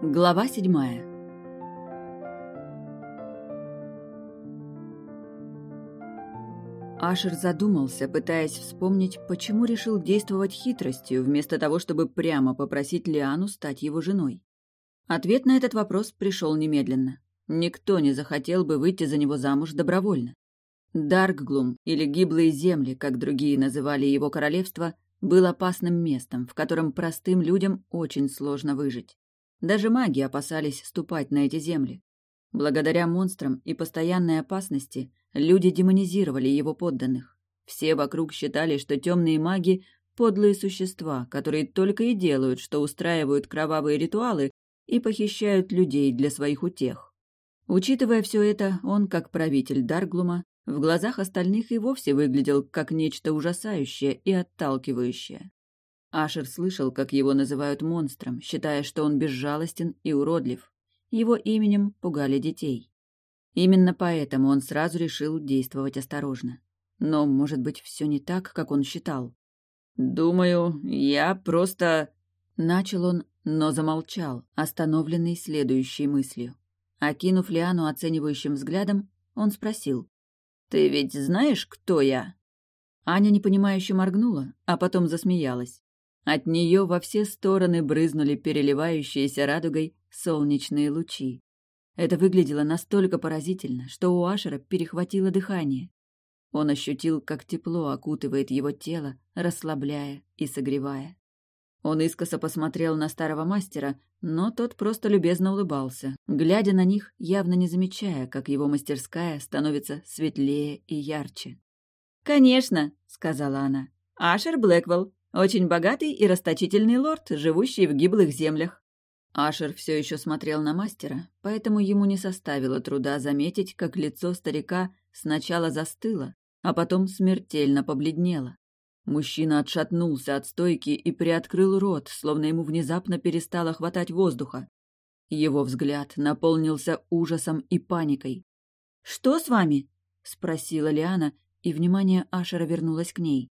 Глава седьмая Ашер задумался, пытаясь вспомнить, почему решил действовать хитростью, вместо того, чтобы прямо попросить Лиану стать его женой. Ответ на этот вопрос пришел немедленно. Никто не захотел бы выйти за него замуж добровольно. Даркглум, или Гиблые земли, как другие называли его королевство, был опасным местом, в котором простым людям очень сложно выжить. Даже маги опасались ступать на эти земли. Благодаря монстрам и постоянной опасности люди демонизировали его подданных. Все вокруг считали, что темные маги — подлые существа, которые только и делают, что устраивают кровавые ритуалы и похищают людей для своих утех. Учитывая все это, он, как правитель Дарглума, в глазах остальных и вовсе выглядел как нечто ужасающее и отталкивающее. Ашер слышал, как его называют монстром, считая, что он безжалостен и уродлив. Его именем пугали детей. Именно поэтому он сразу решил действовать осторожно. Но, может быть, все не так, как он считал. «Думаю, я просто...» Начал он, но замолчал, остановленный следующей мыслью. Окинув Лиану оценивающим взглядом, он спросил. «Ты ведь знаешь, кто я?» Аня непонимающе моргнула, а потом засмеялась. От нее во все стороны брызнули переливающиеся радугой солнечные лучи. Это выглядело настолько поразительно, что у Ашера перехватило дыхание. Он ощутил, как тепло окутывает его тело, расслабляя и согревая. Он искоса посмотрел на старого мастера, но тот просто любезно улыбался, глядя на них, явно не замечая, как его мастерская становится светлее и ярче. «Конечно», — сказала она, — «Ашер Блэквелл, очень богатый и расточительный лорд, живущий в гиблых землях». Ашер все еще смотрел на мастера, поэтому ему не составило труда заметить, как лицо старика сначала застыло, а потом смертельно побледнело. Мужчина отшатнулся от стойки и приоткрыл рот, словно ему внезапно перестало хватать воздуха. Его взгляд наполнился ужасом и паникой. «Что с вами?» — спросила Лиана, и внимание Ашера вернулось к ней.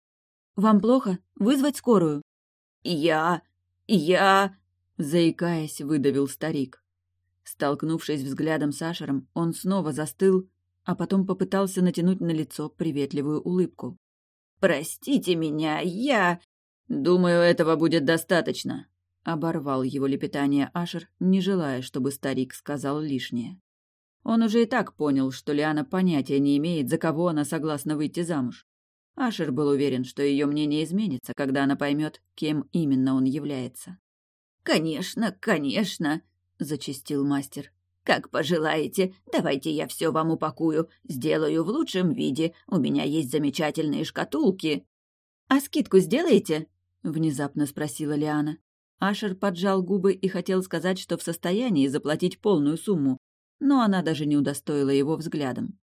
«Вам плохо? Вызвать скорую?» «Я... я...» — заикаясь, выдавил старик. Столкнувшись взглядом с Ашером, он снова застыл, а потом попытался натянуть на лицо приветливую улыбку. «Простите меня, я...» «Думаю, этого будет достаточно», — оборвал его лепетание Ашер, не желая, чтобы старик сказал лишнее. Он уже и так понял, что Лиана понятия не имеет, за кого она согласна выйти замуж. Ашер был уверен, что ее мнение изменится, когда она поймет, кем именно он является. «Конечно, конечно», — зачистил мастер. «Как пожелаете. Давайте я все вам упакую. Сделаю в лучшем виде. У меня есть замечательные шкатулки». «А скидку сделаете?» — внезапно спросила Лиана. Ашер поджал губы и хотел сказать, что в состоянии заплатить полную сумму, но она даже не удостоила его взглядом.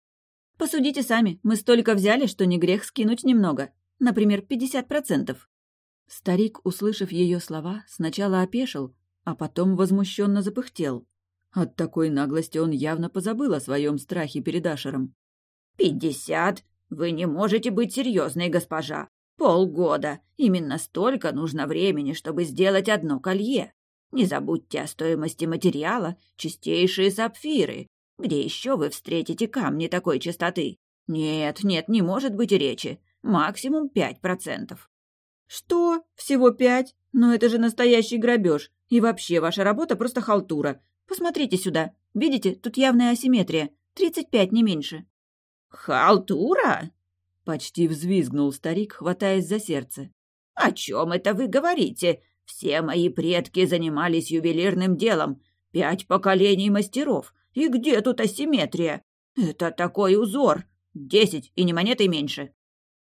«Посудите сами. Мы столько взяли, что не грех скинуть немного. Например, пятьдесят процентов». Старик, услышав ее слова, сначала опешил, а потом возмущенно запыхтел. От такой наглости он явно позабыл о своем страхе перед Ашером. «Пятьдесят? Вы не можете быть серьезной, госпожа. Полгода. Именно столько нужно времени, чтобы сделать одно колье. Не забудьте о стоимости материала, чистейшие сапфиры. Где еще вы встретите камни такой чистоты? Нет, нет, не может быть речи. Максимум пять процентов». «Что? Всего пять? Но это же настоящий грабеж. И вообще, ваша работа просто халтура. Посмотрите сюда. Видите, тут явная асимметрия. Тридцать пять, не меньше». «Халтура?» — почти взвизгнул старик, хватаясь за сердце. «О чем это вы говорите? Все мои предки занимались ювелирным делом. Пять поколений мастеров. И где тут асимметрия? Это такой узор. Десять и не монетой меньше».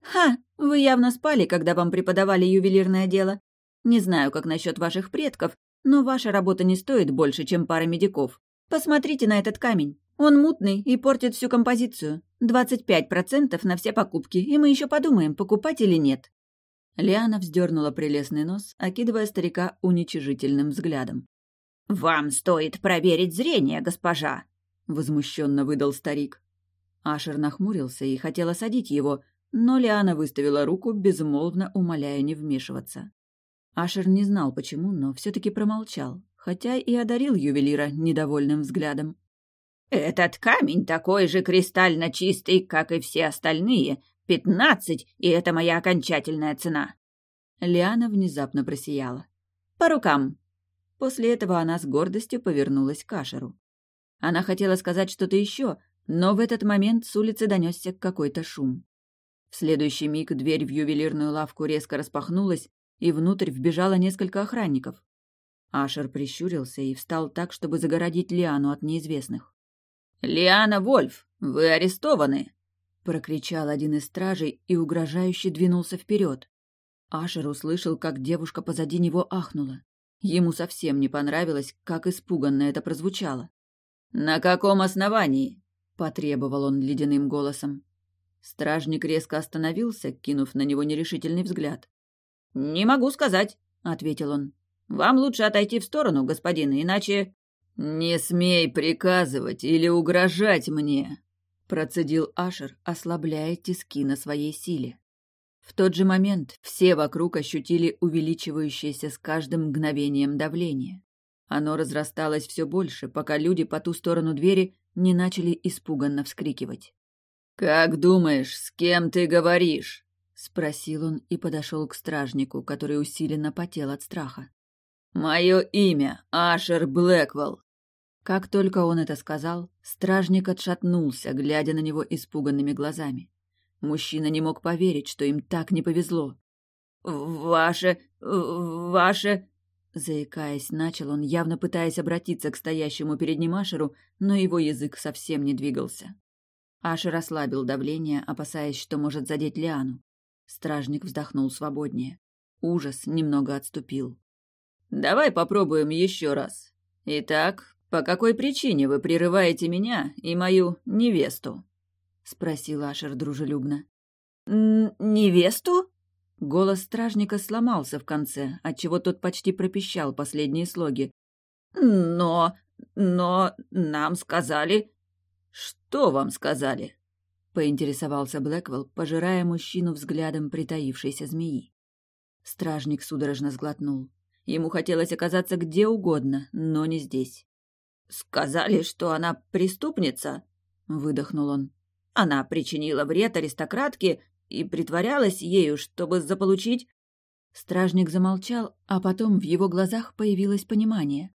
«Ха! Вы явно спали, когда вам преподавали ювелирное дело. Не знаю, как насчет ваших предков, но ваша работа не стоит больше, чем пара медиков. Посмотрите на этот камень. Он мутный и портит всю композицию. 25% на все покупки, и мы еще подумаем, покупать или нет». Лиана вздернула прелестный нос, окидывая старика уничижительным взглядом. «Вам стоит проверить зрение, госпожа!» — возмущенно выдал старик. Ашер нахмурился и хотел осадить его, но Лиана выставила руку, безмолвно умоляя не вмешиваться. Ашер не знал почему, но все-таки промолчал, хотя и одарил ювелира недовольным взглядом. «Этот камень такой же кристально чистый, как и все остальные. Пятнадцать, и это моя окончательная цена». Лиана внезапно просияла. «По рукам!» После этого она с гордостью повернулась к Ашеру. Она хотела сказать что-то еще, но в этот момент с улицы донесся какой-то шум. В следующий миг дверь в ювелирную лавку резко распахнулась, и внутрь вбежало несколько охранников. Ашер прищурился и встал так, чтобы загородить Лиану от неизвестных. «Лиана Вольф, вы арестованы!» — прокричал один из стражей и угрожающе двинулся вперед. Ашер услышал, как девушка позади него ахнула. Ему совсем не понравилось, как испуганно это прозвучало. «На каком основании?» — потребовал он ледяным голосом. Стражник резко остановился, кинув на него нерешительный взгляд. «Не могу сказать», — ответил он. «Вам лучше отойти в сторону, господин, иначе...» «Не смей приказывать или угрожать мне», — процедил Ашер, ослабляя тиски на своей силе. В тот же момент все вокруг ощутили увеличивающееся с каждым мгновением давление. Оно разрасталось все больше, пока люди по ту сторону двери не начали испуганно вскрикивать. «Как думаешь, с кем ты говоришь?» — спросил он и подошел к стражнику, который усиленно потел от страха. «Мое имя Ашер Блэквелл. Как только он это сказал, стражник отшатнулся, глядя на него испуганными глазами. Мужчина не мог поверить, что им так не повезло. «Ваше... ваше...» Заикаясь, начал он, явно пытаясь обратиться к стоящему перед ним Ашеру, но его язык совсем не двигался. Ашер ослабил давление, опасаясь, что может задеть Лиану. Стражник вздохнул свободнее. Ужас немного отступил. «Давай попробуем еще раз. Итак, «По какой причине вы прерываете меня и мою невесту?» — спросил Ашер дружелюбно. «Невесту?» Голос стражника сломался в конце, отчего тот почти пропищал последние слоги. «Но... но нам сказали...» «Что вам сказали?» — поинтересовался Блэквелл, пожирая мужчину взглядом притаившейся змеи. Стражник судорожно сглотнул. Ему хотелось оказаться где угодно, но не здесь. «Сказали, что она преступница», — выдохнул он. «Она причинила вред аристократке и притворялась ею, чтобы заполучить...» Стражник замолчал, а потом в его глазах появилось понимание.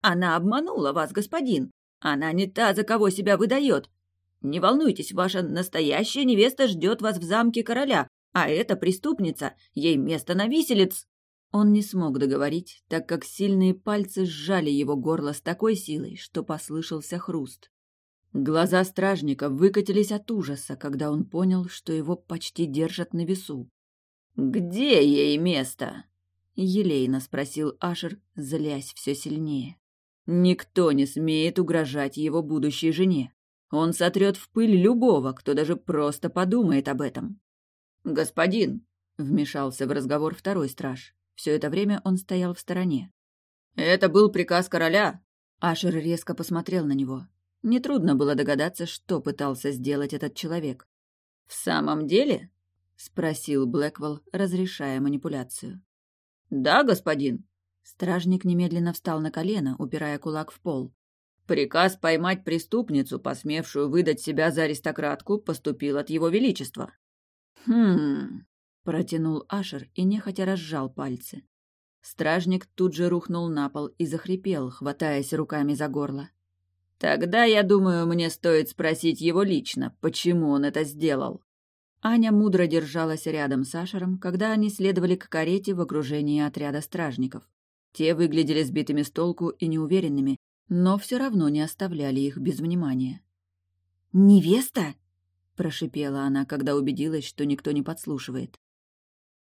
«Она обманула вас, господин. Она не та, за кого себя выдает. Не волнуйтесь, ваша настоящая невеста ждет вас в замке короля, а эта преступница, ей место на виселиц». Он не смог договорить, так как сильные пальцы сжали его горло с такой силой, что послышался хруст. Глаза стражника выкатились от ужаса, когда он понял, что его почти держат на весу. «Где ей место?» — елейно спросил Ашер, злясь все сильнее. «Никто не смеет угрожать его будущей жене. Он сотрет в пыль любого, кто даже просто подумает об этом». «Господин!» — вмешался в разговор второй страж. Все это время он стоял в стороне. «Это был приказ короля!» Ашер резко посмотрел на него. Нетрудно было догадаться, что пытался сделать этот человек. «В самом деле?» — спросил Блэквелл, разрешая манипуляцию. «Да, господин». Стражник немедленно встал на колено, упирая кулак в пол. «Приказ поймать преступницу, посмевшую выдать себя за аристократку, поступил от его величества». «Хм...» Протянул Ашер и нехотя разжал пальцы. Стражник тут же рухнул на пол и захрипел, хватаясь руками за горло. «Тогда, я думаю, мне стоит спросить его лично, почему он это сделал». Аня мудро держалась рядом с Ашером, когда они следовали к карете в окружении отряда стражников. Те выглядели сбитыми с толку и неуверенными, но все равно не оставляли их без внимания. «Невеста?» – прошипела она, когда убедилась, что никто не подслушивает.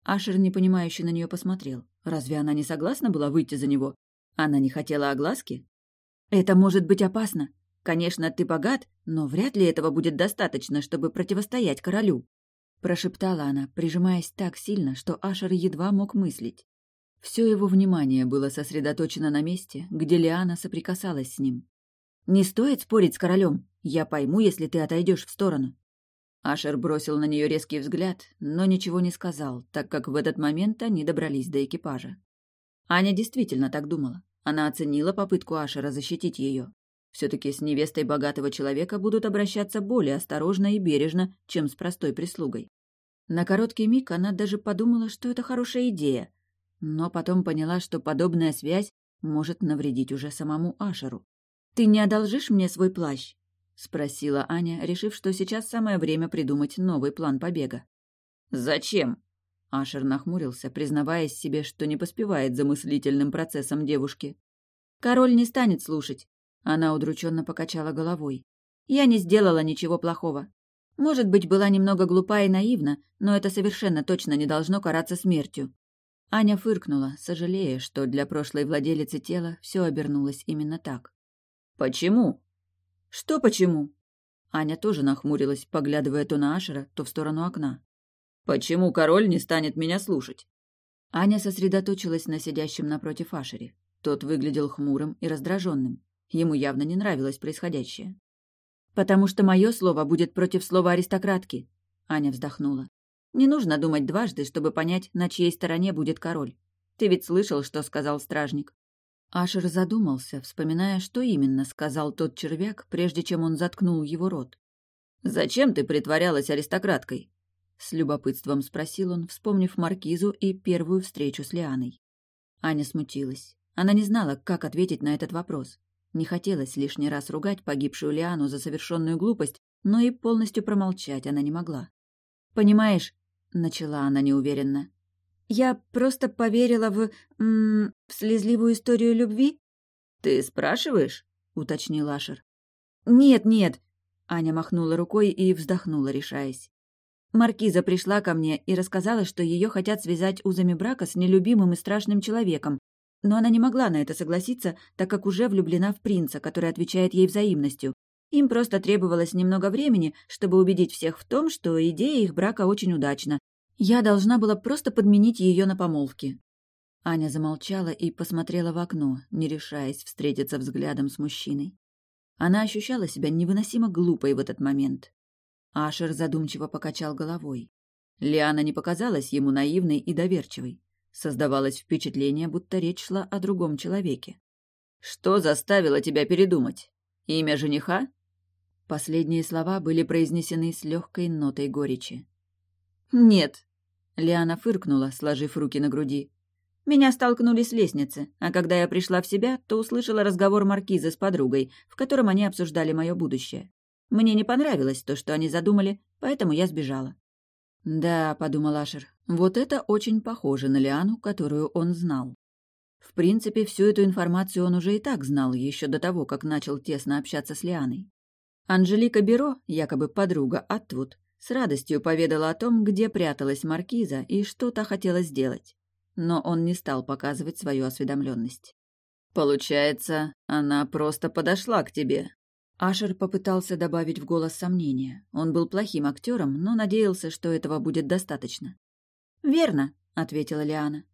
Ашер непонимающе на нее посмотрел. Разве она не согласна была выйти за него? Она не хотела огласки? «Это может быть опасно. Конечно, ты богат, но вряд ли этого будет достаточно, чтобы противостоять королю», прошептала она, прижимаясь так сильно, что Ашер едва мог мыслить. Все его внимание было сосредоточено на месте, где Лиана соприкасалась с ним. «Не стоит спорить с королем. Я пойму, если ты отойдешь в сторону. Ашер бросил на нее резкий взгляд, но ничего не сказал, так как в этот момент они добрались до экипажа. Аня действительно так думала. Она оценила попытку Ашера защитить ее. Все-таки с невестой богатого человека будут обращаться более осторожно и бережно, чем с простой прислугой. На короткий миг она даже подумала, что это хорошая идея, но потом поняла, что подобная связь может навредить уже самому Ашеру. «Ты не одолжишь мне свой плащ?» — спросила Аня, решив, что сейчас самое время придумать новый план побега. «Зачем?» Ашер нахмурился, признаваясь себе, что не поспевает за мыслительным процессом девушки. «Король не станет слушать. Она удрученно покачала головой. «Я не сделала ничего плохого. Может быть, была немного глупа и наивна, но это совершенно точно не должно караться смертью». Аня фыркнула, сожалея, что для прошлой владелицы тела все обернулось именно так. «Почему?» «Что почему?» Аня тоже нахмурилась, поглядывая то на Ашера, то в сторону окна. «Почему король не станет меня слушать?» Аня сосредоточилась на сидящем напротив Ашере. Тот выглядел хмурым и раздраженным. Ему явно не нравилось происходящее. «Потому что мое слово будет против слова аристократки», — Аня вздохнула. «Не нужно думать дважды, чтобы понять, на чьей стороне будет король. Ты ведь слышал, что сказал стражник?» Ашер задумался, вспоминая, что именно сказал тот червяк, прежде чем он заткнул его рот. «Зачем ты притворялась аристократкой?» С любопытством спросил он, вспомнив Маркизу и первую встречу с Лианой. Аня смутилась. Она не знала, как ответить на этот вопрос. Не хотелось лишний раз ругать погибшую Лиану за совершенную глупость, но и полностью промолчать она не могла. «Понимаешь», — начала она неуверенно, — «я просто поверила в... М в слезливую историю любви?» «Ты спрашиваешь?» — уточнил Ашер. «Нет, нет», — Аня махнула рукой и вздохнула, решаясь. Маркиза пришла ко мне и рассказала, что ее хотят связать узами брака с нелюбимым и страшным человеком, но она не могла на это согласиться, так как уже влюблена в принца, который отвечает ей взаимностью. Им просто требовалось немного времени, чтобы убедить всех в том, что идея их брака очень удачна. Я должна была просто подменить ее на помолвке. Аня замолчала и посмотрела в окно, не решаясь встретиться взглядом с мужчиной. Она ощущала себя невыносимо глупой в этот момент. Ашер задумчиво покачал головой. Лиана не показалась ему наивной и доверчивой. Создавалось впечатление, будто речь шла о другом человеке. «Что заставило тебя передумать? Имя жениха?» Последние слова были произнесены с легкой нотой горечи. «Нет», — Лиана фыркнула, сложив руки на груди. «Меня столкнули с лестницы, а когда я пришла в себя, то услышала разговор маркизы с подругой, в котором они обсуждали мое будущее. Мне не понравилось то, что они задумали, поэтому я сбежала. «Да», — подумал Ашер, — «вот это очень похоже на Лиану, которую он знал». В принципе, всю эту информацию он уже и так знал еще до того, как начал тесно общаться с Лианой. Анжелика Беро, якобы подруга Атвуд, с радостью поведала о том, где пряталась маркиза и что та хотела сделать. Но он не стал показывать свою осведомленность. «Получается, она просто подошла к тебе», Ашер попытался добавить в голос сомнения. Он был плохим актером, но надеялся, что этого будет достаточно. «Верно», — ответила Лиана.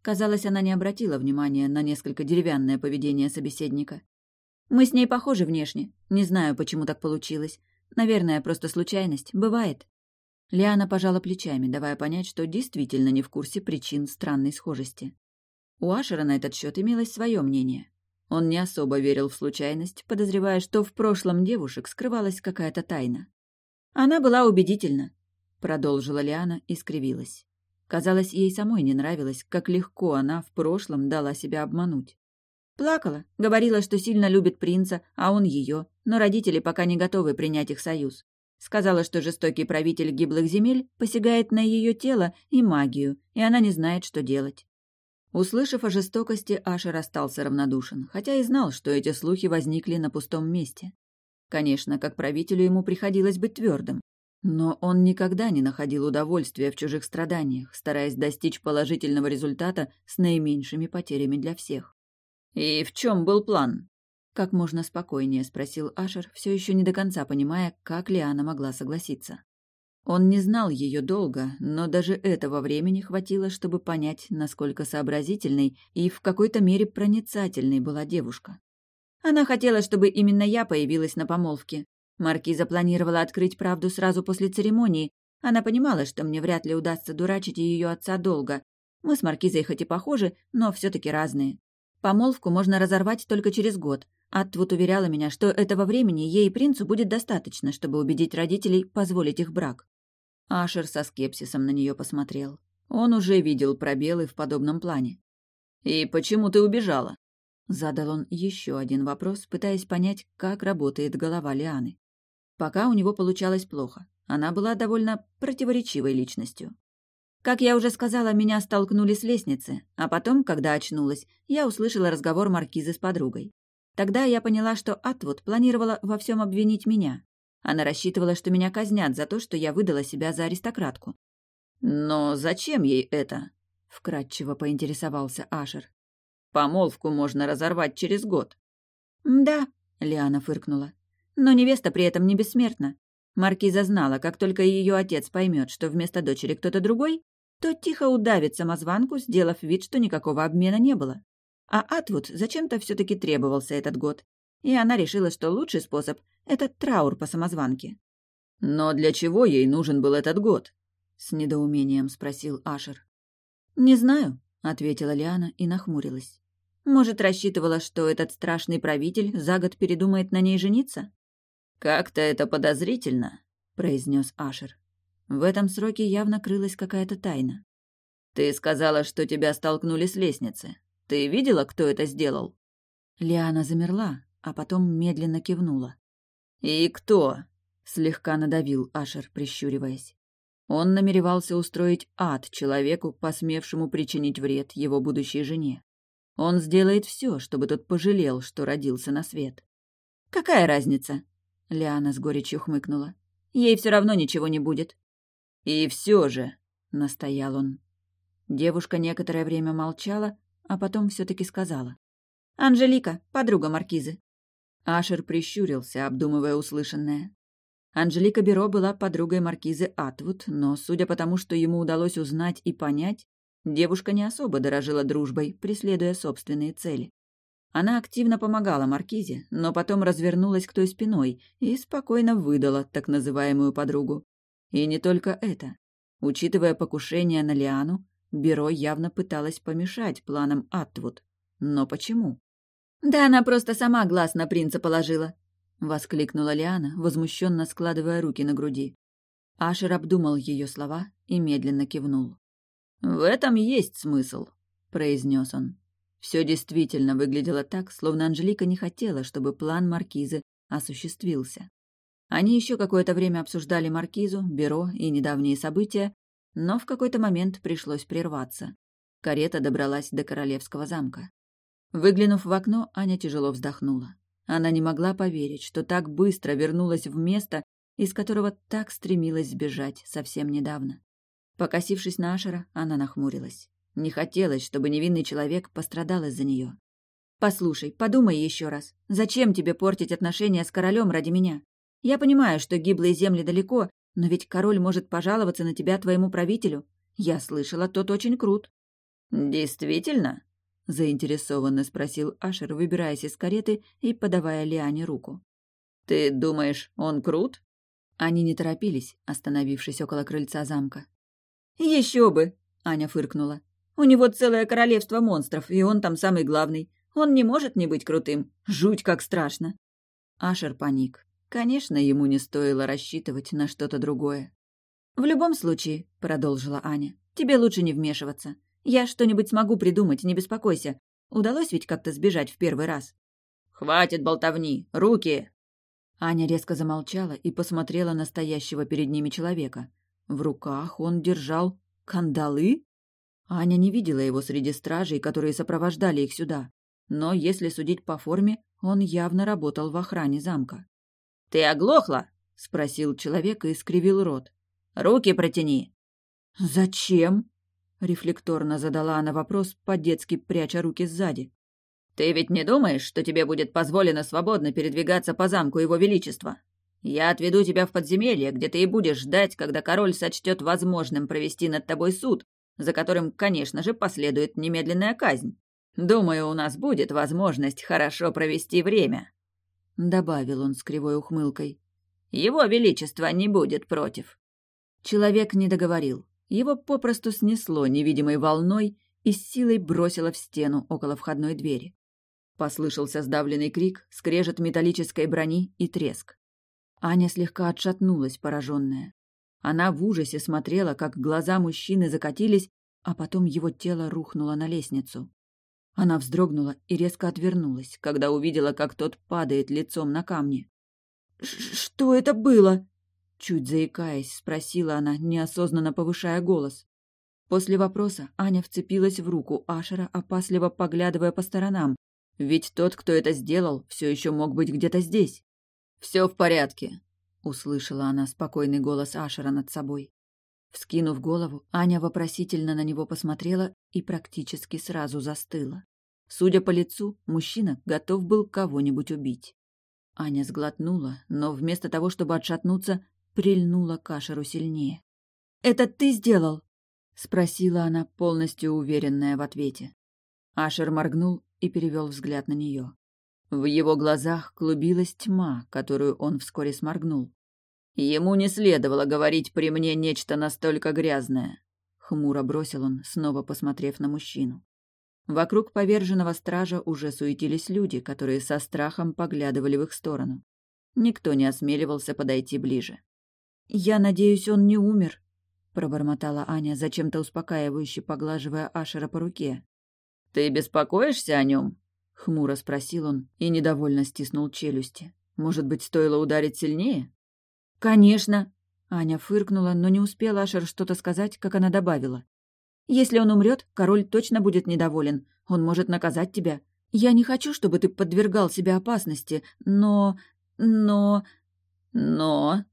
Казалось, она не обратила внимания на несколько деревянное поведение собеседника. «Мы с ней похожи внешне. Не знаю, почему так получилось. Наверное, просто случайность. Бывает». Лиана пожала плечами, давая понять, что действительно не в курсе причин странной схожести. У Ашера на этот счет имелось свое мнение. Он не особо верил в случайность, подозревая, что в прошлом девушек скрывалась какая-то тайна. «Она была убедительна», — продолжила Лиана и скривилась. Казалось, ей самой не нравилось, как легко она в прошлом дала себя обмануть. Плакала, говорила, что сильно любит принца, а он ее, но родители пока не готовы принять их союз. Сказала, что жестокий правитель гиблых земель посягает на ее тело и магию, и она не знает, что делать. Услышав о жестокости, Ашер остался равнодушен, хотя и знал, что эти слухи возникли на пустом месте. Конечно, как правителю ему приходилось быть твердым, но он никогда не находил удовольствия в чужих страданиях, стараясь достичь положительного результата с наименьшими потерями для всех. «И в чем был план?» Как можно спокойнее спросил Ашер, все еще не до конца понимая, как Лиана могла согласиться. Он не знал ее долго, но даже этого времени хватило, чтобы понять, насколько сообразительной и в какой-то мере проницательной была девушка. Она хотела, чтобы именно я появилась на помолвке. Маркиза планировала открыть правду сразу после церемонии. Она понимала, что мне вряд ли удастся дурачить ее отца долго. Мы с Маркизой хоть и похожи, но все таки разные. Помолвку можно разорвать только через год. Атвуд уверяла меня, что этого времени ей и принцу будет достаточно, чтобы убедить родителей позволить их брак. Ашер со скепсисом на нее посмотрел. Он уже видел пробелы в подобном плане. «И почему ты убежала?» Задал он еще один вопрос, пытаясь понять, как работает голова Лианы. Пока у него получалось плохо. Она была довольно противоречивой личностью. Как я уже сказала, меня столкнули с лестницы, а потом, когда очнулась, я услышала разговор маркизы с подругой. Тогда я поняла, что Атвуд планировала во всем обвинить меня. Она рассчитывала, что меня казнят за то, что я выдала себя за аристократку. «Но зачем ей это?» — вкратчиво поинтересовался Ашер. «Помолвку можно разорвать через год». «Да», — Лиана фыркнула. «Но невеста при этом не бессмертна. Маркиза знала, как только ее отец поймет, что вместо дочери кто-то другой, то тихо удавит самозванку, сделав вид, что никакого обмена не было. А Атвуд зачем-то все таки требовался этот год. И она решила, что лучший способ — это траур по самозванке. «Но для чего ей нужен был этот год?» — с недоумением спросил Ашер. «Не знаю», — ответила Лиана и нахмурилась. «Может, рассчитывала, что этот страшный правитель за год передумает на ней жениться?» «Как-то это подозрительно», — произнес Ашер. В этом сроке явно крылась какая-то тайна. «Ты сказала, что тебя столкнули с лестницы. Ты видела, кто это сделал?» Лиана замерла, а потом медленно кивнула. «И кто?» — слегка надавил Ашер, прищуриваясь. Он намеревался устроить ад человеку, посмевшему причинить вред его будущей жене. Он сделает все, чтобы тот пожалел, что родился на свет. «Какая разница?» Лиана с горечью хмыкнула. «Ей все равно ничего не будет». «И все же», — настоял он. Девушка некоторое время молчала, а потом все таки сказала. «Анжелика, подруга Маркизы». Ашер прищурился, обдумывая услышанное. Анжелика Беро была подругой Маркизы Атвуд, но, судя по тому, что ему удалось узнать и понять, девушка не особо дорожила дружбой, преследуя собственные цели. Она активно помогала Маркизе, но потом развернулась к той спиной и спокойно выдала так называемую подругу. И не только это. Учитывая покушение на Лиану, Бюро явно пыталась помешать планам Атвуд. Но почему? «Да она просто сама глаз на принца положила», — воскликнула Лиана, возмущенно складывая руки на груди. Ашер обдумал ее слова и медленно кивнул. «В этом есть смысл», — произнес он. Все действительно выглядело так, словно Анжелика не хотела, чтобы план Маркизы осуществился. Они еще какое-то время обсуждали Маркизу, Бюро и недавние события, но в какой-то момент пришлось прерваться. Карета добралась до Королевского замка. Выглянув в окно, Аня тяжело вздохнула. Она не могла поверить, что так быстро вернулась в место, из которого так стремилась сбежать совсем недавно. Покосившись на Ашера, она нахмурилась. Не хотелось, чтобы невинный человек пострадал из-за нее. «Послушай, подумай еще раз. Зачем тебе портить отношения с королем ради меня? Я понимаю, что гиблые земли далеко, но ведь король может пожаловаться на тебя твоему правителю. Я слышала, тот очень крут». «Действительно?» — заинтересованно спросил Ашер, выбираясь из кареты и подавая Лиане руку. «Ты думаешь, он крут?» Они не торопились, остановившись около крыльца замка. «Еще бы!» — Аня фыркнула. У него целое королевство монстров, и он там самый главный. Он не может не быть крутым. Жуть как страшно. Ашер паник. Конечно, ему не стоило рассчитывать на что-то другое. «В любом случае», — продолжила Аня, — «тебе лучше не вмешиваться. Я что-нибудь смогу придумать, не беспокойся. Удалось ведь как-то сбежать в первый раз». «Хватит болтовни! Руки!» Аня резко замолчала и посмотрела на стоящего перед ними человека. В руках он держал кандалы? Аня не видела его среди стражей, которые сопровождали их сюда. Но, если судить по форме, он явно работал в охране замка. «Ты оглохла?» — спросил человек и скривил рот. «Руки протяни!» «Зачем?» — рефлекторно задала она вопрос, по-детски пряча руки сзади. «Ты ведь не думаешь, что тебе будет позволено свободно передвигаться по замку Его Величества? Я отведу тебя в подземелье, где ты и будешь ждать, когда король сочтет возможным провести над тобой суд, за которым, конечно же, последует немедленная казнь. Думаю, у нас будет возможность хорошо провести время», — добавил он с кривой ухмылкой. «Его Величество не будет против». Человек не договорил. Его попросту снесло невидимой волной, и с силой бросила в стену около входной двери. Послышался сдавленный крик, скрежет металлической брони и треск. Аня слегка отшатнулась, пораженная. Она в ужасе смотрела, как глаза мужчины закатились, а потом его тело рухнуло на лестницу. Она вздрогнула и резко отвернулась, когда увидела, как тот падает лицом на камни. «Что это было?» Чуть заикаясь, спросила она, неосознанно повышая голос. После вопроса Аня вцепилась в руку Ашера, опасливо поглядывая по сторонам, ведь тот, кто это сделал, все еще мог быть где-то здесь. «Все в порядке», — услышала она спокойный голос Ашера над собой. Вскинув голову, Аня вопросительно на него посмотрела и практически сразу застыла. Судя по лицу, мужчина готов был кого-нибудь убить. Аня сглотнула, но вместо того, чтобы отшатнуться, прильнула к Ашеру сильнее. «Это ты сделал?» — спросила она, полностью уверенная в ответе. Ашер моргнул и перевел взгляд на нее. В его глазах клубилась тьма, которую он вскоре сморгнул. Ему не следовало говорить при мне нечто настолько грязное. Хмуро бросил он, снова посмотрев на мужчину. Вокруг поверженного стража уже суетились люди, которые со страхом поглядывали в их сторону. Никто не осмеливался подойти ближе. «Я надеюсь, он не умер», — пробормотала Аня, зачем-то успокаивающе поглаживая Ашера по руке. «Ты беспокоишься о нем?» — хмуро спросил он и недовольно стиснул челюсти. «Может быть, стоило ударить сильнее?» «Конечно!» Аня фыркнула, но не успела Ашер что-то сказать, как она добавила. «Если он умрет, король точно будет недоволен. Он может наказать тебя. Я не хочу, чтобы ты подвергал себя опасности, но... но... но...»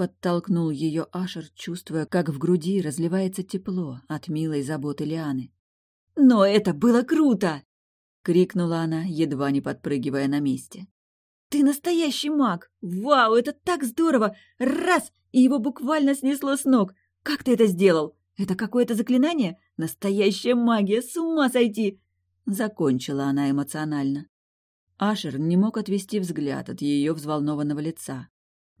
Подтолкнул ее Ашер, чувствуя, как в груди разливается тепло от милой заботы Лианы. «Но это было круто!» — крикнула она, едва не подпрыгивая на месте. «Ты настоящий маг! Вау, это так здорово! Раз! И его буквально снесло с ног! Как ты это сделал? Это какое-то заклинание? Настоящая магия! С ума сойти!» Закончила она эмоционально. Ашер не мог отвести взгляд от ее взволнованного лица.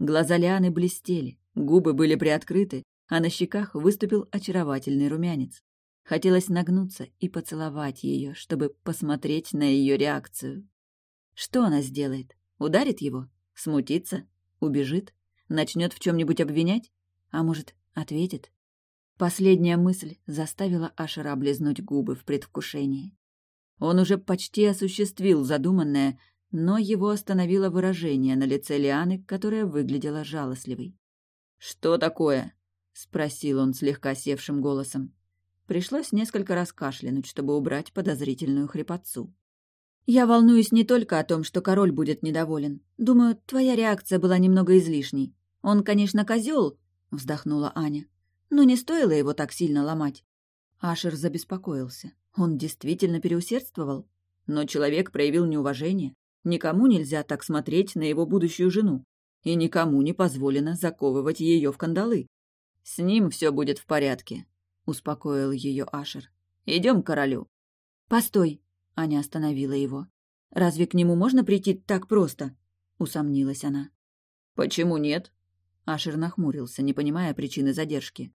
Глаза Лианы блестели, губы были приоткрыты, а на щеках выступил очаровательный румянец. Хотелось нагнуться и поцеловать ее, чтобы посмотреть на ее реакцию. Что она сделает? Ударит его? Смутится? Убежит? Начнет в чем-нибудь обвинять? А может, ответит? Последняя мысль заставила Ашера облизнуть губы в предвкушении. Он уже почти осуществил задуманное, но его остановило выражение на лице Лианы, которое выглядело жалостливой. «Что такое?» — спросил он слегка севшим голосом. Пришлось несколько раз кашлянуть, чтобы убрать подозрительную хрипотцу. Я волнуюсь не только о том, что король будет недоволен. Думаю, твоя реакция была немного излишней. Он, конечно, козел, вздохнула Аня. Но не стоило его так сильно ломать. Ашер забеспокоился. Он действительно переусердствовал. Но человек проявил неуважение. Никому нельзя так смотреть на его будущую жену. И никому не позволено заковывать ее в кандалы. С ним все будет в порядке, успокоил ее Ашер. Идем к королю. Постой, Аня остановила его. «Разве к нему можно прийти так просто?» — усомнилась она. «Почему нет?» Ашер нахмурился, не понимая причины задержки.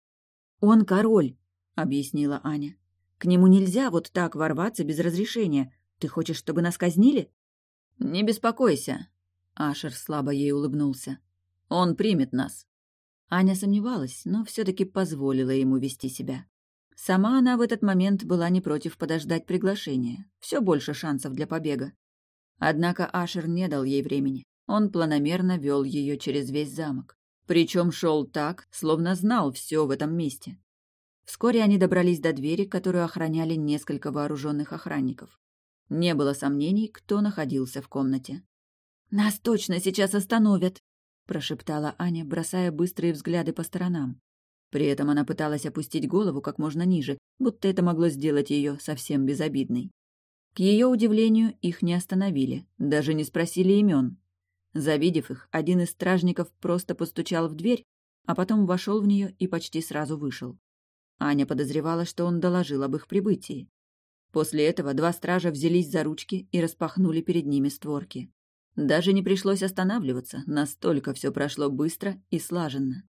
«Он король», — объяснила Аня. «К нему нельзя вот так ворваться без разрешения. Ты хочешь, чтобы нас казнили?» «Не беспокойся», — Ашер слабо ей улыбнулся. «Он примет нас». Аня сомневалась, но все-таки позволила ему вести себя. Сама она в этот момент была не против подождать приглашения. Все больше шансов для побега. Однако Ашер не дал ей времени. Он планомерно вел ее через весь замок. Причем шел так, словно знал все в этом месте. Вскоре они добрались до двери, которую охраняли несколько вооруженных охранников. Не было сомнений, кто находился в комнате. «Нас точно сейчас остановят!» – прошептала Аня, бросая быстрые взгляды по сторонам. При этом она пыталась опустить голову как можно ниже, будто это могло сделать ее совсем безобидной. К ее удивлению, их не остановили, даже не спросили имен. Завидев их, один из стражников просто постучал в дверь, а потом вошел в нее и почти сразу вышел. Аня подозревала, что он доложил об их прибытии. После этого два стража взялись за ручки и распахнули перед ними створки. Даже не пришлось останавливаться, настолько все прошло быстро и слаженно.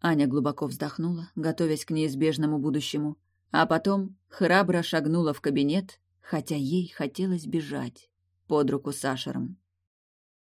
Аня глубоко вздохнула, готовясь к неизбежному будущему, А потом храбро шагнула в кабинет, хотя ей хотелось бежать под руку с Ашером.